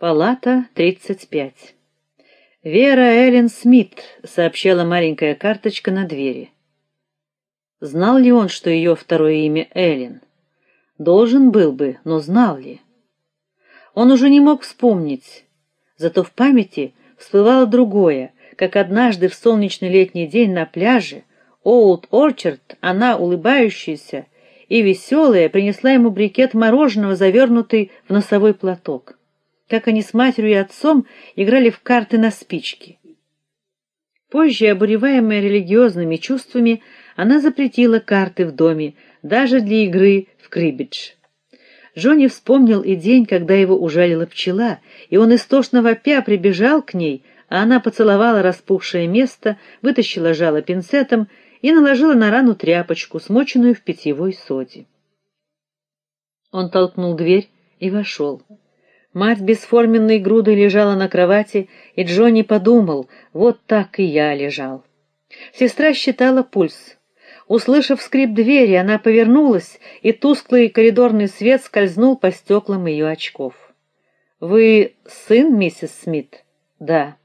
Палата 35. Вера Эллен Смит, сообщала маленькая карточка на двери. Знал ли он, что ее второе имя Эллен? Должен был бы, но знал ли? Он уже не мог вспомнить. Зато в памяти всплывало другое, как однажды в солнечный летний день на пляже Олд Орчард, она улыбающаяся и веселая, принесла ему брикет мороженого, завернутый в носовой платок как они с матерью и отцом играли в карты на спички. Позже, обуреваемая религиозными чувствами, она запретила карты в доме, даже для игры в крибидж. Джонни вспомнил и день, когда его ужалила пчела, и он истошно вопя прибежал к ней, а она поцеловала распухшее место, вытащила жало пинцетом и наложила на рану тряпочку, смоченную в питьевой соде. Он толкнул дверь и вошел. Мать бесформенной грудой лежала на кровати, и Джонни подумал: вот так и я лежал. Сестра считала пульс. Услышав скрип двери, она повернулась, и тусклый коридорный свет скользнул по стеклам ее очков. Вы сын миссис Смит? Да.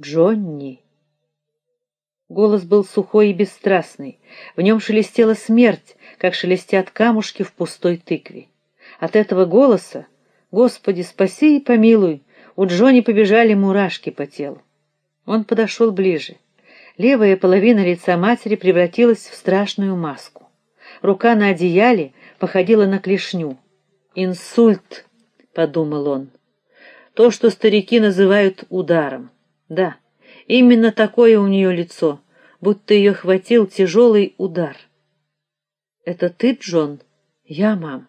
Джонни. Голос был сухой и бесстрастный. В нем шелестела смерть, как шелестят камушки в пустой тыкве. От этого голоса Господи, спаси и помилуй. У Джонни побежали мурашки по телу. Он подошел ближе. Левая половина лица матери превратилась в страшную маску. Рука на одеяле походила на клешню. Инсульт, подумал он. То, что старики называют ударом. Да, именно такое у нее лицо, будто ее хватил тяжелый удар. Это ты, Джон? Я, мам.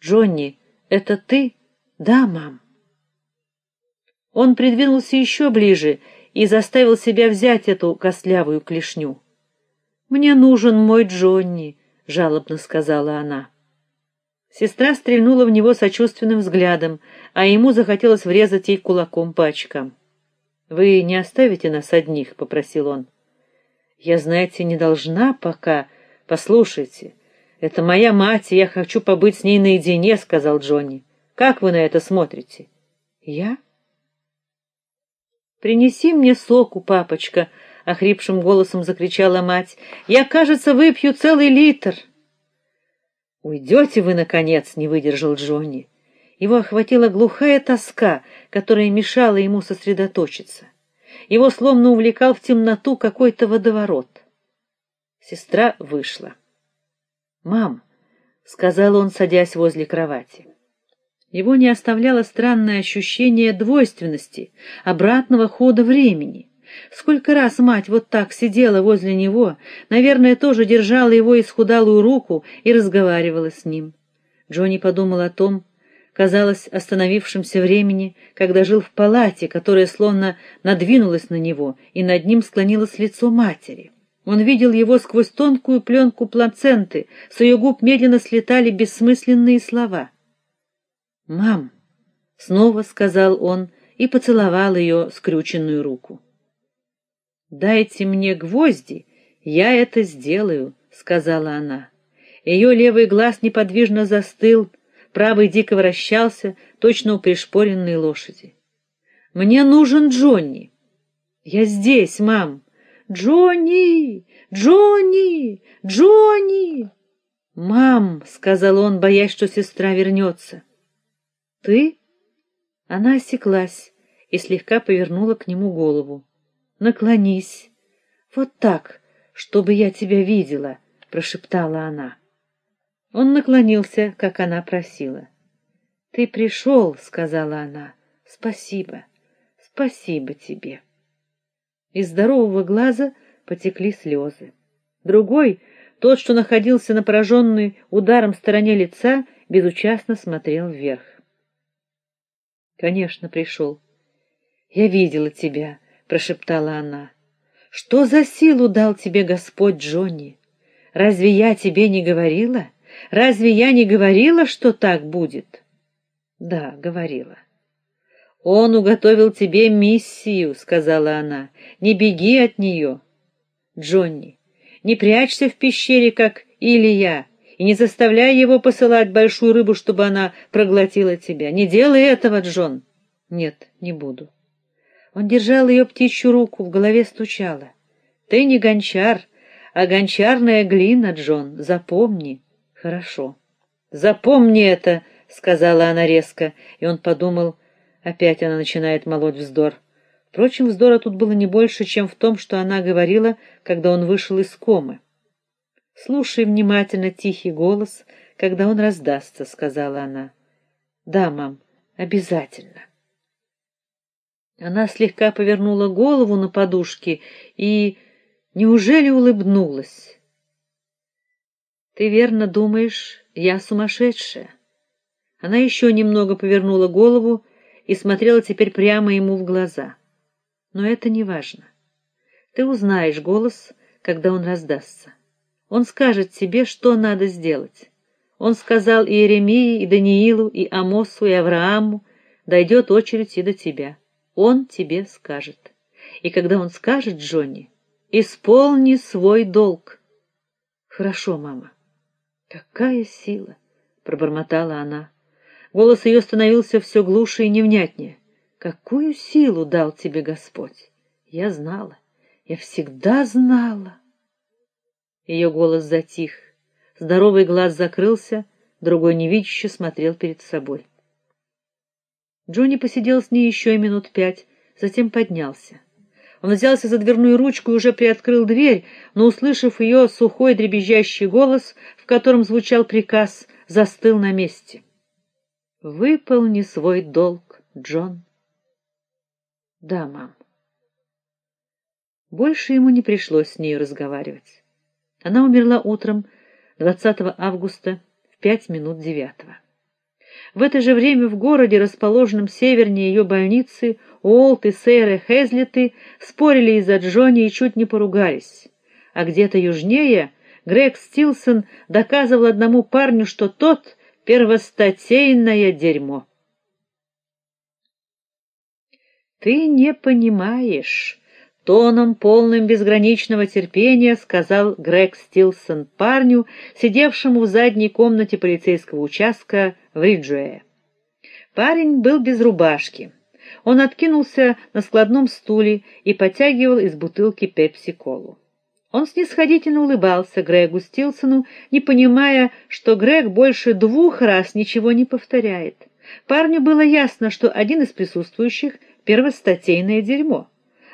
Джонни, это ты? Да, мам. Он придвинулся еще ближе и заставил себя взять эту костлявую клешню. Мне нужен мой Джонни, жалобно сказала она. Сестра стрельнула в него сочувственным взглядом, а ему захотелось врезать ей кулаком по очкам. Вы не оставите нас одних, попросил он. Я, знаете, не должна пока. Послушайте, это моя мать, и я хочу побыть с ней наедине, сказал Джонни. Как вы на это смотрите? Я? Принеси мне соку, папочка, охрипшим голосом закричала мать. Я, кажется, выпью целый литр. Уйдете вы наконец, не выдержал Джонни. Его охватила глухая тоска, которая мешала ему сосредоточиться. Его словно увлекал в темноту какой-то водоворот. Сестра вышла. "Мам", сказал он, садясь возле кровати. Его не оставляло странное ощущение двойственности, обратного хода времени. Сколько раз мать вот так сидела возле него, наверное, тоже держала его исхудалую руку и разговаривала с ним. Джонни подумал о том, казалось, остановившемся времени, когда жил в палате, которая словно надвинулась на него, и над ним склонилось лицо матери. Он видел его сквозь тонкую пленку плаценты, с ее губ медленно слетали бессмысленные слова. "Мам", снова сказал он и поцеловал ее скрюченную руку. "Дайте мне гвозди, я это сделаю", сказала она. Ее левый глаз неподвижно застыл, правый дико вращался, точно у пришпоренной лошади. "Мне нужен Джонни". "Я здесь, мам". Джонни! Джонни! Джонни! Мам, сказал он, боясь, что сестра вернется. Ты? Она осеклась и слегка повернула к нему голову. Наклонись. Вот так, чтобы я тебя видела, прошептала она. Он наклонился, как она просила. Ты пришел, сказала она. Спасибо. Спасибо тебе. Из здорового глаза потекли слезы. Другой, тот, что находился на пораженной ударом стороне лица, безучастно смотрел вверх. Конечно, пришел. Я видела тебя, прошептала она. Что за силу дал тебе Господь, Джонни? Разве я тебе не говорила? Разве я не говорила, что так будет? Да, говорила. Он уготовил тебе миссию, сказала она. Не беги от нее, Джонни. Не прячься в пещере, как Илья, И не заставляй его посылать большую рыбу, чтобы она проглотила тебя. Не делай этого, Джон. Нет, не буду. Он держал ее птичью руку, в голове стучало. Ты не гончар, а гончарная глина, Джон, запомни. Хорошо. Запомни это, сказала она резко, и он подумал, опять она начинает молоть вздор. Впрочем, вздора тут было не больше, чем в том, что она говорила, когда он вышел из комы. Слушай внимательно тихий голос, когда он раздастся, сказала она. Да, мам, обязательно. Она слегка повернула голову на подушке и неужели улыбнулась. Ты верно думаешь, я сумасшедшая? Она еще немного повернула голову и смотрела теперь прямо ему в глаза. Но это не важно. Ты узнаешь голос, когда он раздастся. Он скажет тебе, что надо сделать. Он сказал и Иеремии, и Даниилу, и Амосу, и Аврааму, дойдет очередь и до тебя. Он тебе скажет. И когда он скажет, Джонни, исполни свой долг. Хорошо, мама. Какая сила, пробормотала она. Голос ее становился все глуше и невнятнее. Какую силу дал тебе Господь? Я знала. Я всегда знала. Ее голос затих. Здоровый глаз закрылся, другой невидяще смотрел перед собой. Джонни посидел с ней еще минут пять, затем поднялся. Он взялся за дверную ручку и уже приоткрыл дверь, но услышав ее сухой дребезжащий голос, в котором звучал приказ, застыл на месте. Выполни свой долг, Джон. Да, мам. Больше ему не пришлось с ней разговаривать. Она умерла утром 20 августа в пять минут девятого. В это же время в городе, расположенном севернее ее больницы, Уолт и Сейра Хезлеты спорили из-за Джонни и чуть не поругались. А где-то южнее Грег Стилсон доказывал одному парню, что тот первостатейное дерьмо. Ты не понимаешь, тоном полным безграничного терпения сказал Грег Стилсон парню, сидевшему в задней комнате полицейского участка в Риджуэ. Парень был без рубашки. Он откинулся на складном стуле и потягивал из бутылки пепси-колу. Он снисходительно улыбался Грегу Стилсону, не понимая, что Грег больше двух раз ничего не повторяет. Парню было ясно, что один из присутствующих первостатейное дерьмо.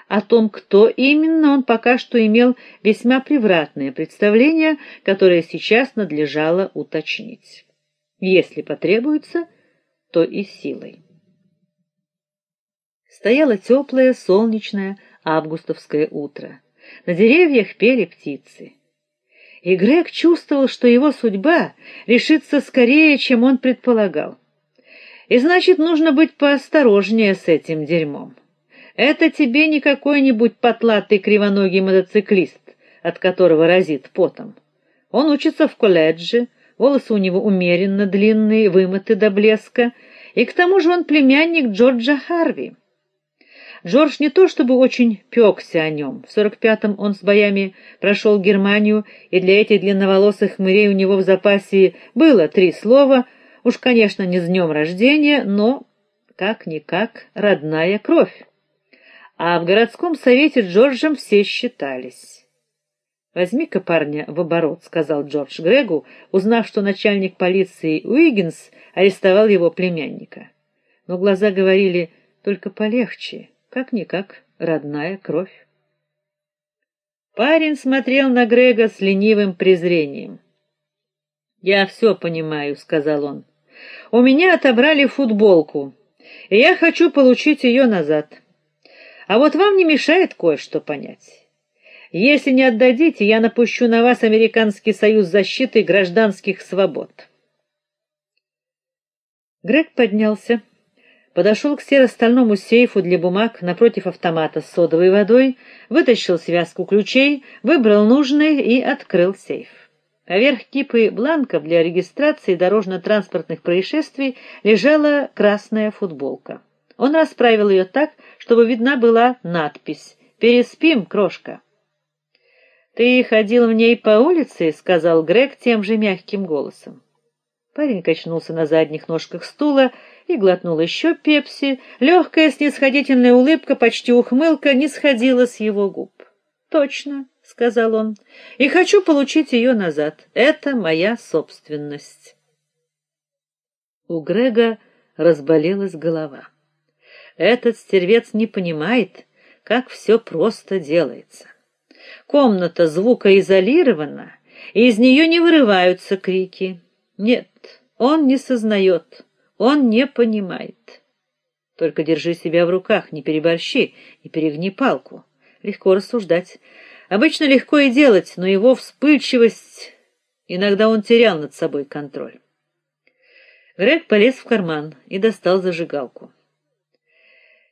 О том, кто именно, он пока что имел весьма превратное представление, которое сейчас надлежало уточнить. Если потребуется, то и силой. Стояло теплое, солнечное августовское утро. На деревьях пели птицы. И Грег чувствовал, что его судьба решится скорее, чем он предполагал. И значит, нужно быть поосторожнее с этим дерьмом. Это тебе не какой-нибудь потлатый кривоногий мотоциклист, от которого разит потом. Он учится в колледже, волосы у него умеренно длинные, вымыты до блеска, и к тому же он племянник Джорджа Харви. Джордж не то чтобы очень пёкся о нем. В сорок пятом он с боями прошел Германию, и для этих длинноволосых хмырей у него в запасе было три слова, уж, конечно, не с днем рождения, но как-никак родная кровь а в городском совете Джорджем все считались. Возьми-ка парня в оборот, сказал Джордж Грегу, узнав, что начальник полиции Уиггинс арестовал его племянника. Но глаза говорили: только полегче, как никак родная кровь. Парень смотрел на Грега с ленивым презрением. "Я все понимаю", сказал он. "У меня отобрали футболку, и я хочу получить ее назад. А вот вам не мешает кое-что понять. Если не отдадите, я напущу на вас Американский союз защиты гражданских свобод. Грег поднялся, подошел к серо-стальному сейфу для бумаг напротив автомата с содовой водой, вытащил связку ключей, выбрал нужный и открыл сейф. Поверх кипы бланков для регистрации дорожно-транспортных происшествий лежала красная футболка. Он расправил ее так, чтобы видна была надпись: "Переспим, крошка". Ты ходил в ней по улице, сказал Грег тем же мягким голосом. Парень качнулся на задних ножках стула и глотнул еще пепси. Легкая снисходительная улыбка, почти ухмылка, не сходила с его губ. Точно, сказал он. И хочу получить ее назад. Это моя собственность. У Грега разболелась голова. Этот стервец не понимает, как все просто делается. Комната звукоизолирована, и из нее не вырываются крики. Нет, он не сознает, он не понимает. Только держи себя в руках, не переборщи, не перегни палку. Легко рассуждать. Обычно легко и делать, но его вспыльчивость иногда он терял над собой контроль. Грег полез в карман и достал зажигалку.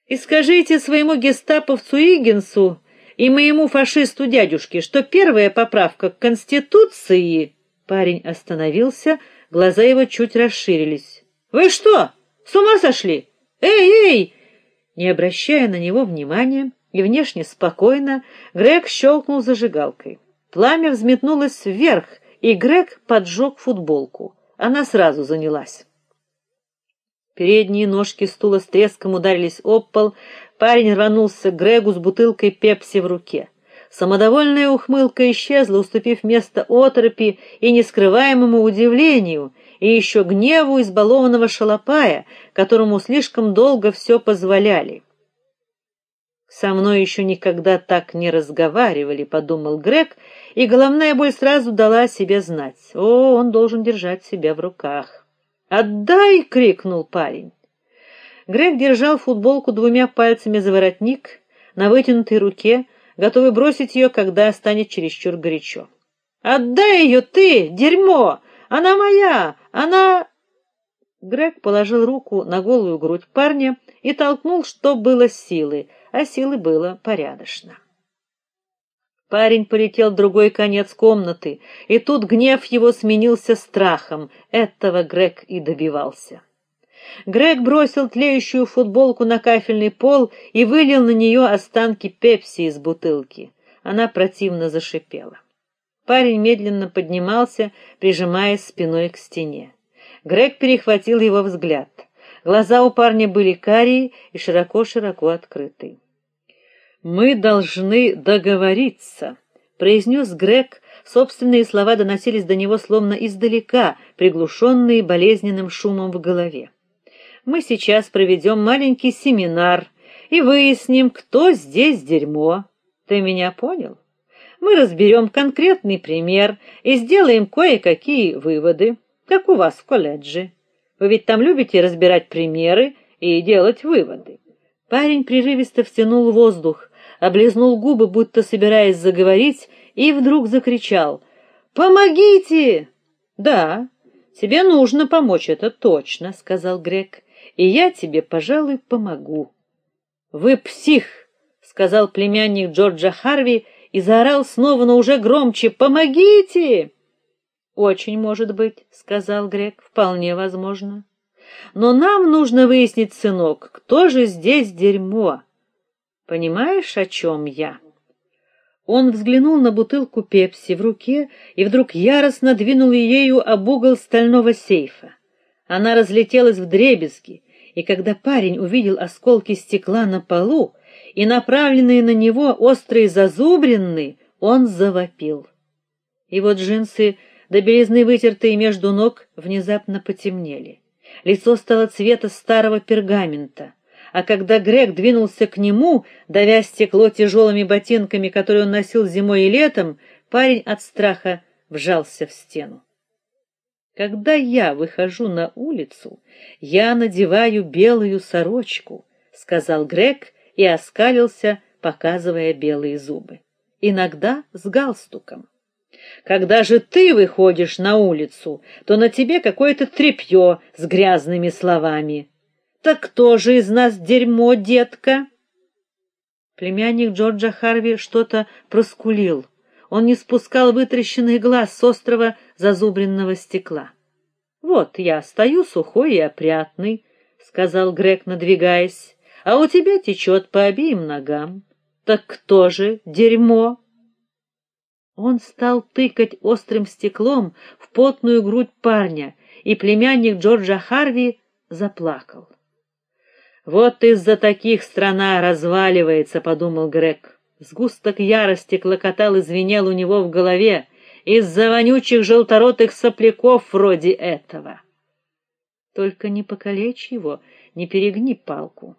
И скажите своему гестаповцу Игенсу и моему фашисту дядюшке, что первая поправка к конституции Парень остановился, глаза его чуть расширились. Вы что, с ума сошли? Эй, эй! Не обращая на него внимания и внешне спокойно, Грег щелкнул зажигалкой. Пламя взметнулось вверх, и Грег поджег футболку. Она сразу занялась. Передние ножки стула с треском ударились об пол. Парень рванулся к Грегу с бутылкой пепси в руке. Самодовольная ухмылка исчезла, уступив место оторопи и нескрываемому удивлению, и еще гневу избалованного шалопая, которому слишком долго все позволяли. Со мной еще никогда так не разговаривали, подумал Грег, и головная боль сразу дала о себе знать. О, он должен держать себя в руках. "Отдай!" крикнул парень. Грег держал футболку двумя пальцами за воротник на вытянутой руке, готовый бросить ее, когда станет чересчур горячо. Отдай ее ты, дерьмо! Она моя! Она Грег положил руку на голую грудь парня и толкнул, что было силы, а силы было порядочно. Парень полетел в другой конец комнаты, и тут гнев его сменился страхом. Этого Грег и добивался. Грег бросил тлеющую футболку на кафельный пол и вылил на нее останки пепси из бутылки. Она противно зашипела. Парень медленно поднимался, прижимаясь спиной к стене. Грег перехватил его взгляд. Глаза у парня были карие и широко-широко открыты. Мы должны договориться, произнес Грег. Собственные слова доносились до него словно издалека, приглушенные болезненным шумом в голове мы сейчас проведем маленький семинар и выясним, кто здесь дерьмо. Ты меня понял? Мы разберем конкретный пример и сделаем кое-какие выводы, как у вас в колледже. Вы ведь там любите разбирать примеры и делать выводы. Парень прерывисто втянул воздух, облизнул губы, будто собираясь заговорить, и вдруг закричал: "Помогите!" "Да, тебе нужно помочь, это точно", сказал Грег и я тебе, пожалуй, помогу. Вы псих, сказал племянник Джорджа Харви и заорал снова, но уже громче: "Помогите!" Очень может быть, сказал Грег. Вполне возможно. Но нам нужно выяснить, сынок, кто же здесь дерьмо. Понимаешь, о чем я? Он взглянул на бутылку пепси в руке и вдруг яростно двинул ею об угол стального сейфа. Она разлетелась вдребезги, и когда парень увидел осколки стекла на полу и направленные на него острые зазубрины, он завопил. Его джинсы, до белизны вытертые между ног, внезапно потемнели. Лицо стало цвета старого пергамента. А когда Грег двинулся к нему, давя стекло тяжелыми ботинками, которые он носил зимой и летом, парень от страха вжался в стену. Когда я выхожу на улицу, я надеваю белую сорочку, сказал Грег и оскалился, показывая белые зубы. Иногда с галстуком. Когда же ты выходишь на улицу, то на тебе какое-то тряпье с грязными словами. Так кто же из нас дерьмо, детка? Племянник Джорджа Харви что-то проскулил. Он не спускал вытрященных глаз с острого зазубренного стекла. Вот я стою сухой и опрятный, сказал Грег, надвигаясь. А у тебя течет по обеим ногам. Так кто же дерьмо? Он стал тыкать острым стеклом в потную грудь парня, и племянник Джорджа Харви заплакал. Вот из-за таких страна разваливается, подумал Грег. Сгусток ярости клокотал и звенел у него в голове из-за вонючих желторотых сопляков вроде этого. Только не покалечь его, не перегни палку.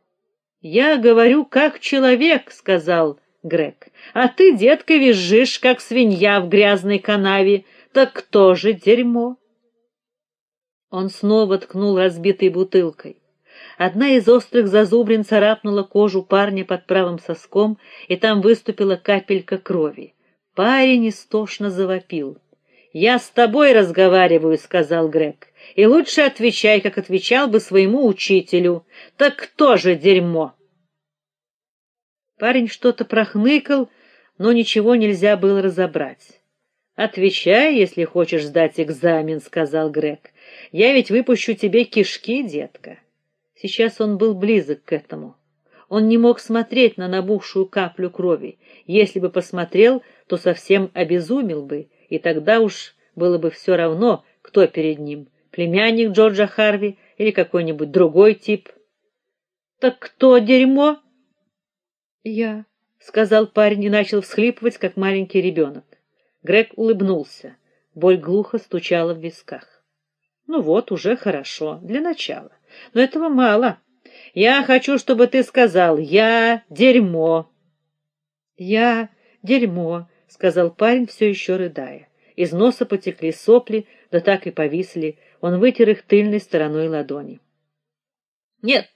Я говорю как человек, сказал Грег. А ты, детка, визжишь как свинья в грязной канаве. Так кто же дерьмо? Он снова ткнул разбитой бутылкой. Одна из острых зазубрин царапнула кожу парня под правым соском, и там выступила капелька крови. Парень истошно завопил. "Я с тобой разговариваю", сказал Грег. "И лучше отвечай, как отвечал бы своему учителю. Так кто же дерьмо?" Парень что-то прохныкал, но ничего нельзя было разобрать. Отвечай, если хочешь сдать экзамен, сказал Грег. Я ведь выпущу тебе кишки, детка. Сейчас он был близок к этому. Он не мог смотреть на набухшую каплю крови. Если бы посмотрел, то совсем обезумел бы, и тогда уж было бы все равно, кто перед ним: племянник Джорджа Харви или какой-нибудь другой тип. Так кто дерьмо? Я, сказал парень и начал всхлипывать, как маленький ребенок. Грег улыбнулся. Боль глухо стучала в висках. Ну вот, уже хорошо для начала. Но этого мало. Я хочу, чтобы ты сказал: "Я дерьмо". "Я дерьмо", сказал парень, все еще рыдая. Из носа потекли сопли, да так и повисли. Он вытер их тыльной стороной ладони. "Нет,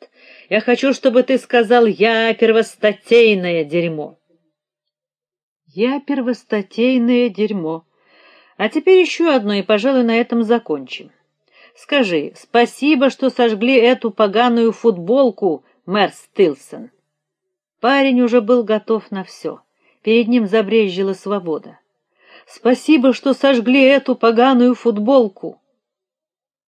я хочу, чтобы ты сказал: "Я первостатейное дерьмо". "Я первостатейное дерьмо". А теперь еще одно, и, пожалуй, на этом закончим. Скажи, спасибо, что сожгли эту поганую футболку, мэр Стилсон. Парень уже был готов на все. Перед ним забрезжила свобода. Спасибо, что сожгли эту поганую футболку.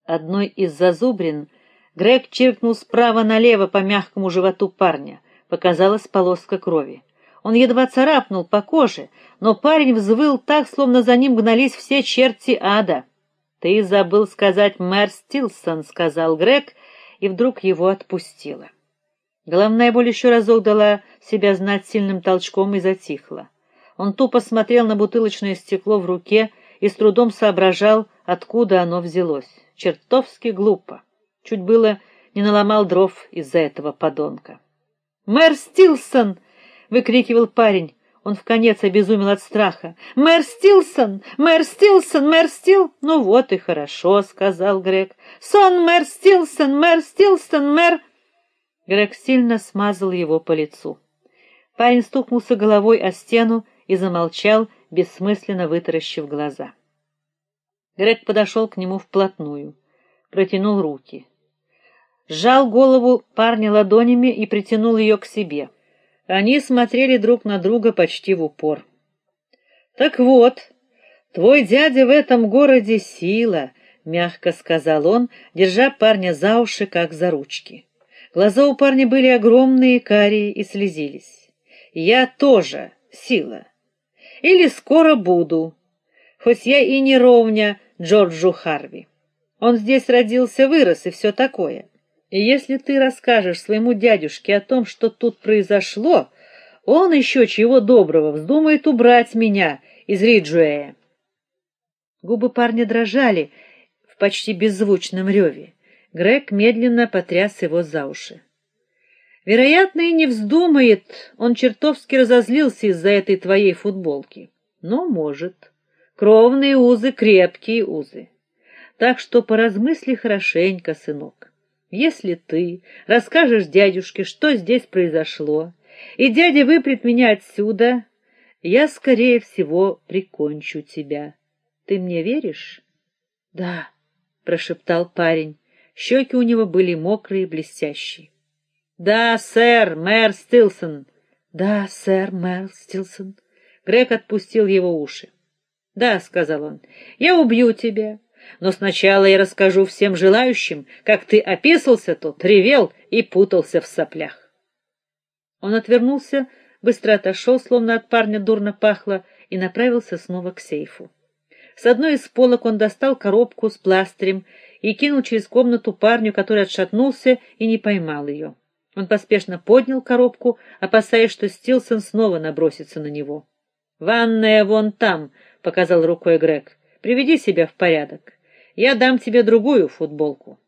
Одной из зазубрин Грег чиркнул справа налево по мягкому животу парня. Показалась полоска крови. Он едва царапнул по коже, но парень взвыл так, словно за ним гнались все черти ада. Ты забыл сказать мэр Стилсон, сказал Грег, и вдруг его отпустило. Головная боль еще разок дала себя знать сильным толчком и затихла. Он тупо смотрел на бутылочное стекло в руке и с трудом соображал, откуда оно взялось. Чертовски глупо. Чуть было не наломал дров из-за этого подонка. "Мэр Стилсон!" выкрикивал парень. Он в конец обезумел от страха. "Мэр Стилсон! Мэр Стилсон! Мэр Стил!" "Ну вот и хорошо", сказал Грег. "Сон, мэр Стилсон! Мэр Стилсон! Мэр!" Грег сильно смазал его по лицу. Парень стукнулся головой о стену и замолчал, бессмысленно вытаращив глаза. Грег подошел к нему вплотную, протянул руки. Сжал голову парня ладонями и притянул ее к себе. Они смотрели друг на друга почти в упор. Так вот, твой дядя в этом городе сила, мягко сказал он, держа парня за уши как за ручки. Глаза у парня были огромные, карие и слезились. Я тоже сила. Или скоро буду. Хоть я и не ровня Джорджу Харви. Он здесь родился, вырос и все такое. И если ты расскажешь своему дядюшке о том, что тут произошло, он еще чего доброго вздумает убрать меня из Риджуэя. Губы парня дрожали в почти беззвучном реве. Грег медленно потряс его за уши. Вероятно, и не вздумает, он чертовски разозлился из-за этой твоей футболки. Но может. Кровные узы крепкие узы. Так что поразмысли хорошенько, сынок. Если ты расскажешь дядюшке, что здесь произошло, и дядя выпрет меня отсюда, я скорее всего прикончу тебя. Ты мне веришь? Да, прошептал парень. Щеки у него были мокрые и блестящие. Да, сэр, мэр Стилсон. Да, сэр, мэр Стилсон. Грег отпустил его уши. Да, сказал он. Я убью тебя. Но сначала я расскажу всем желающим, как ты описался тут, ревел и путался в соплях. Он отвернулся, быстро отошел, словно от парня дурно пахло, и направился снова к сейфу. С одной из полок он достал коробку с пластырем и кинул через комнату парню, который отшатнулся и не поймал ее. Он поспешно поднял коробку, опасаясь, что Стилсон снова набросится на него. "Ванная вон там", показал рукой Грег. "Приведи себя в порядок. Я дам тебе другую футболку.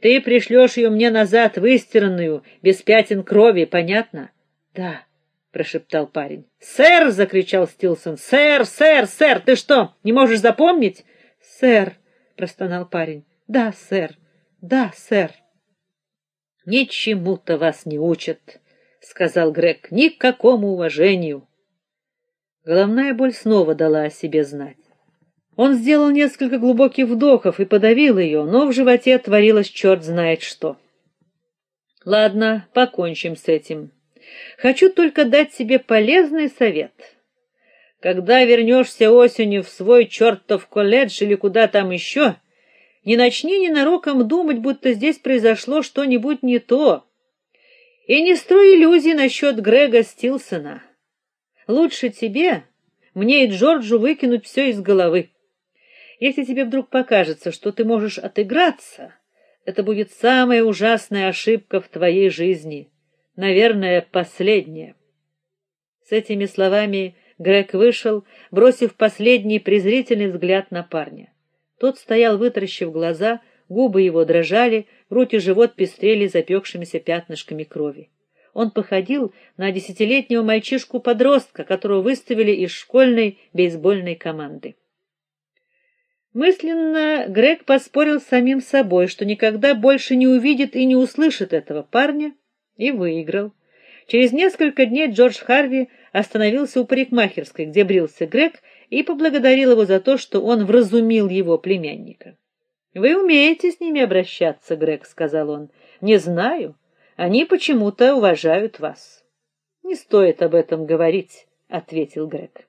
Ты пришлешь ее мне назад выстиранную, без пятен крови, понятно?" "Да", прошептал парень. "Сэр!" закричал Стилсон. "Сэр, сэр, сэр, ты что, не можешь запомнить?" "Сэр", простонал парень. "Да, сэр. Да, сэр". Ничему-то вас не учат, сказал Грег. Никакому уважению. Головная боль снова дала о себе знать. Он сделал несколько глубоких вдохов и подавил ее, но в животе творилось черт знает что. Ладно, покончим с этим. Хочу только дать тебе полезный совет. Когда вернешься осенью в свой чертов колледж или куда там еще, не начни ненароком думать, будто здесь произошло что-нибудь не то. И не строй иллюзий насчет Грега Стилсона. Лучше тебе, мне и Джорджу выкинуть все из головы. Если тебе вдруг покажется, что ты можешь отыграться, это будет самая ужасная ошибка в твоей жизни, наверное, последняя. С этими словами Грег вышел, бросив последний презрительный взгляд на парня. Тот стоял, вытаращив глаза, губы его дрожали, грудь и живот пестрели запекшимися пятнышками крови. Он походил на десятилетнего мальчишку-подростка, которого выставили из школьной бейсбольной команды. Мысленно Грег поспорил с самим собой, что никогда больше не увидит и не услышит этого парня, и выиграл. Через несколько дней Джордж Харви остановился у парикмахерской, где брился Грег, и поблагодарил его за то, что он вразумил его племянника. Вы умеете с ними обращаться, Грег, сказал он. Не знаю, они почему-то уважают вас. Не стоит об этом говорить, ответил Грег.